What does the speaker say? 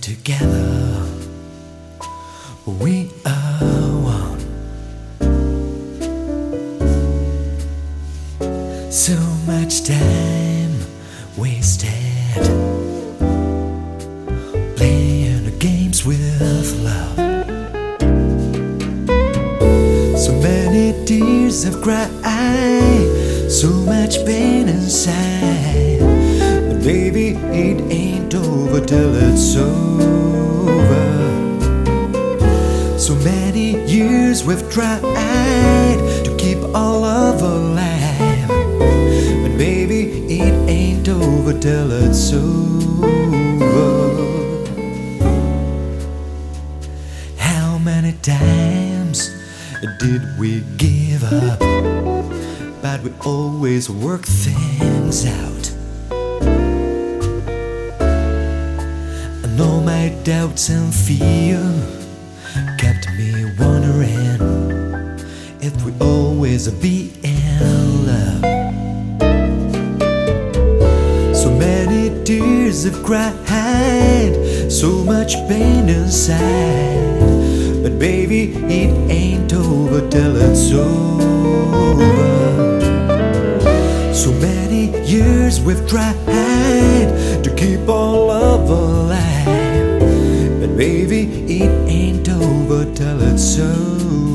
together. We are one. So much time wasted playing games with love. So many tears have cried, so much pain inside. It's over. So many years we've tried to keep our love alive. But baby, it ain't over till it's over. How many times did we give up? But we always work things out. My doubts and fear kept me wondering if we always be in love. So many tears have cried, so much pain inside. But baby, it ain't over till it's over. So many years we've tried to keep alive. But baby, it ain't over till it's over.